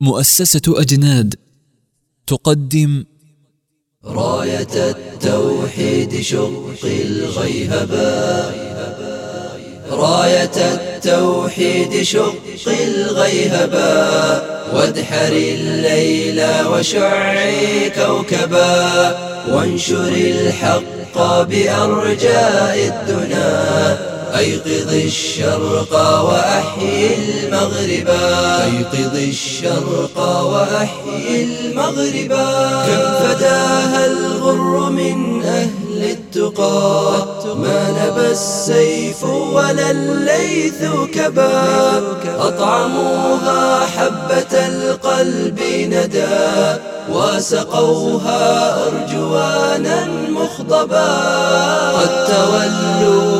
مؤسسة أجناد. تقدم راية التوحيد شق الغيهبا راية التوحيد شق الغيهبا وادحر الليل وشعي كوكبا وانشر الحق بأرجاء الدنا. أيقظ الشرق وأحيي المغرب. أيقظ الشرق وأحيي المغرب. كم فداها الغر من أهل التقى. ما نبى السيف ولا الليث كبا أطعموها حبة القلب ندى. وسقوها أرجوانا مخضبا. قد تولوها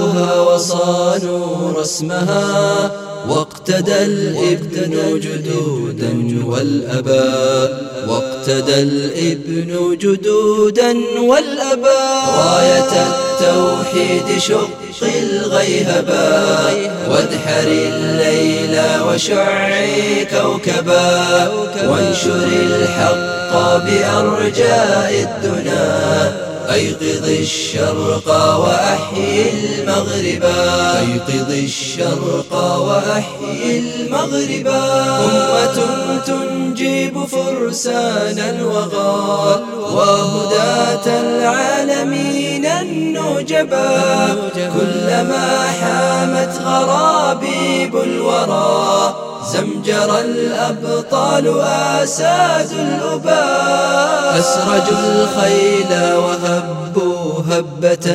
وصانوا رسمها واقتدى الابن جدودا والأباء واقتدى الابن جدودا والأباء راية التوحيد شق الغيهبا وادحر الليل وشعي كوكبا وانشر الحق بأرجاء الدنا. أيقظ الشرق وأحيي المغربا أيقظ الشرق وأحيي المغربا أمة تنجب فرسان الوغى وهداة العالمين النجبا. كلما حامت غرابيب الورى زمجر الأبطال أساد الأباء. أسرجوا الخيل وهبوا هبة.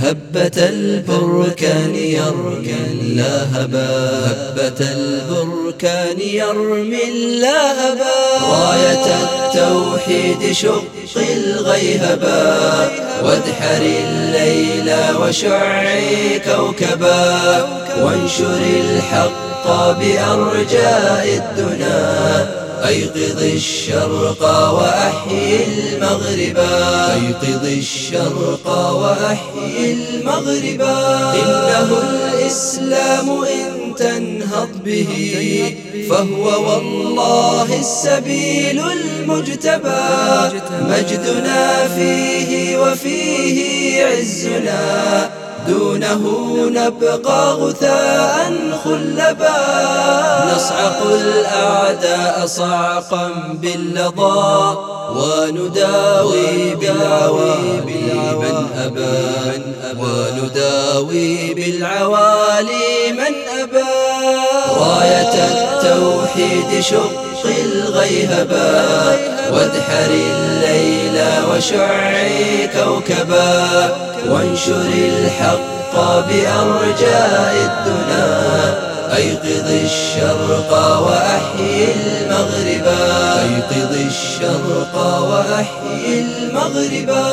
هبة البركان يرمي اللهبا هبة البركان يرمي اللهبا راية التوحيد شق الغيهبا وادحر الليل وشعي كوكبا وانشر الحق بأرجاء الدنا. أيقظ الشرق وأحيي المغربا أيقظ الشرق وأحيي المغربا إنه الإسلام إن تنهض به فهو والله السبيل المجتبى. مجدنا فيه وفيه عزنا. دونه نبقى غثاء خلبا. نصعق الأعداء صعقا باللظى ونداوي بالعوالي من أبى التوحيد شق الغيهبا وادحر الليل وشعي كوكبا وانشر الحق بأرجاء الدنا أيقظ الشرق وأحيي المغربا أيقظ الشرق وأحيي المغربا